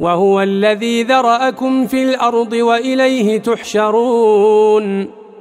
وهو الذي ذرأكم في الأرض وإليه تحشرون.